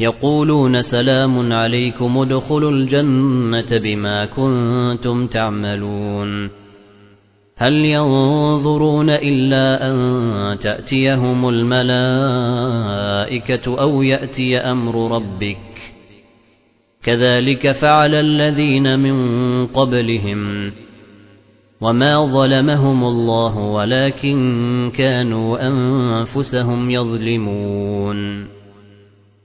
يقولون سلام عليكم ادخلوا الجنة بما كنتم تعملون. هل ينظرون إلا أن تأتيهم الملائكة أو يأتي أمر ربك؟ كذلك فعل الذين من قبلهم. وما ظلمهم الله ولكن كانوا أنفسهم يظلمون.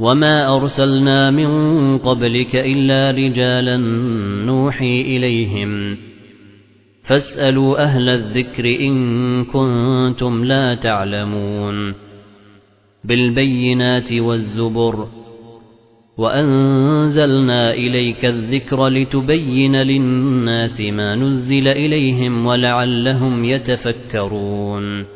وما أرسلنا من قبلك إلا رجالا نوحي إليهم فاسألوا أهل الذكر إن كنتم لا تعلمون بالبينات والزبر وأنزلنا إليك الذكر لتبين للناس ما نزل إليهم ولعلهم يتفكرون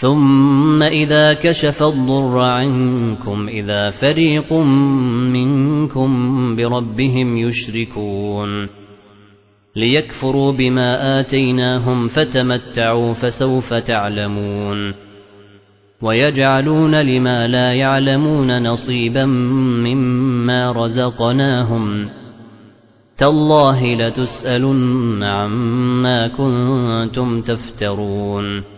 ثم إذا كشف الضر عنكم إذا فريق منكم بربهم يشركون ليكفروا بما آتيناهم فتمتعوا فسوف تعلمون ويجعلون لما لا يعلمون نصيبا مما رزقناهم تالله لتسألن عما كنتم تفترون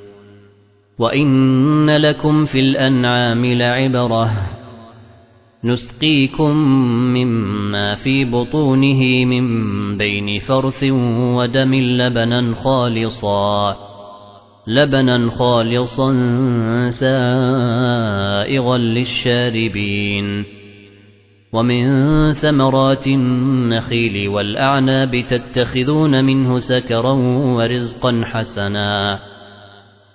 وَإِنَّ لَكُمْ فِي الْأَنْعَامِ لَعِبْرَةً نُسْقِيكُم مِّمَّا فِي بُطُونِهِ مِن بَيْنِ فَرْثٍ وَدَمٍ لَّبَنًا خَالِصًا لَّبَنًا خَالِصًا سَائِغًا لِّلشَّارِبِينَ وَمِن ثَمَرَاتِ النَّخِيلِ وَالْأَعْنَابِ تَتَّخِذُونَ مِنْهُ سَكَرًا وَرِزْقًا حَسَنًا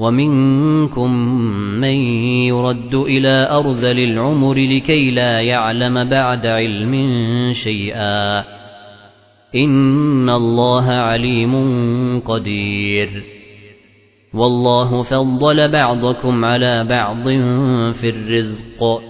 ومنكم من يرد إلى أرذل للعمر لكي لا يعلم بعد علم شيئا. إن الله عليم قدير. والله فضل بعضكم على بعض في الرزق.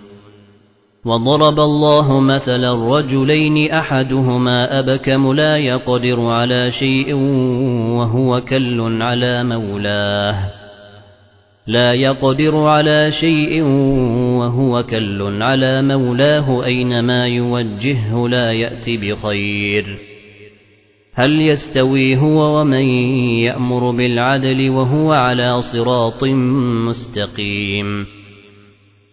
وضرب الله مثلا رجلين أحدهما أبكم لا يقدر على شيء وهو كل على مولاه. لا يقدر على شيء وهو كل على مولاه أينما يوجهه لا يأتي بخير. هل يستوي هو ومن يأمر بالعدل وهو على صراط مستقيم؟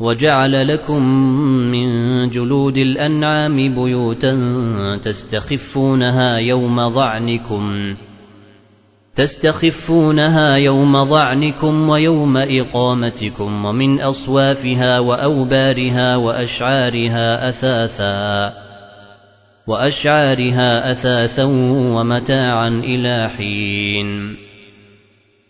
وَجَعَلَ لَكُم مِّن جُلُودِ الْأَنْعَامِ بُيُوتًا تَسْتَخِفُّونَهَا يَوْمَ ظَعْنِكُمْ تستخفونها يوم ظعنكم ويوم إقامتكم ومن أصوافها وأوبارها وأشعارها أثاثا وأشعارها أثاثا ومتاعا إلى حين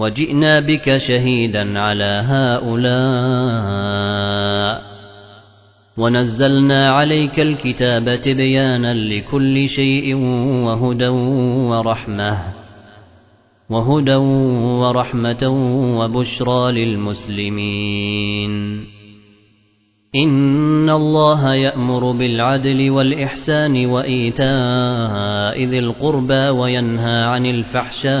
وجئنا بك شهيدا على هؤلاء. ونزلنا عليك الكتاب تبيانا لكل شيء وهدى ورحمة وهدى ورحمة وبشرى للمسلمين. إن الله يأمر بالعدل والإحسان وإيتاء ذي القربى وينهى عن الفحشاء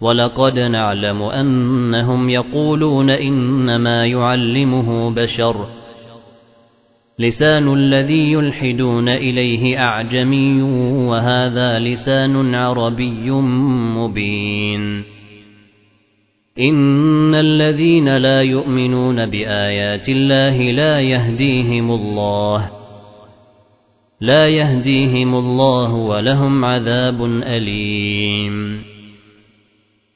ولقد نعلم أنهم يقولون إنما يعلمه بشر. لسان الذي يلحدون إليه أعجمي وهذا لسان عربي مبين. إن الذين لا يؤمنون بآيات الله لا يهديهم الله. لا يهديهم الله ولهم عذاب أليم.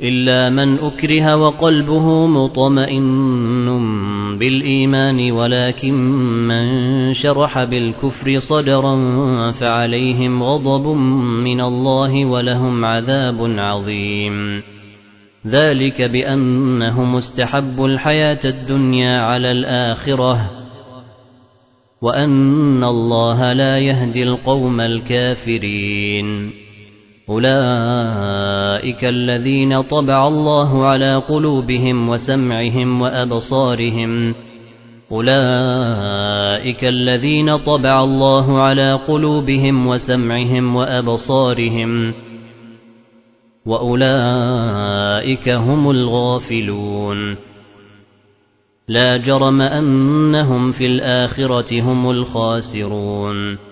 إلا من أكره وقلبه مطمئن بالإيمان ولكن من شرح بالكفر صدرا فعليهم غضب من الله ولهم عذاب عظيم. ذلك بأنهم استحبوا الحياة الدنيا على الآخرة وأن الله لا يهدي القوم الكافرين. أولئك الذين طبع الله على قلوبهم وسمعهم وأبصارهم أولئك الذين طبع الله على قلوبهم وسمعهم وأبصارهم وأولئك هم الغافلون لا جرم أنهم في الآخرة هم الخاسرون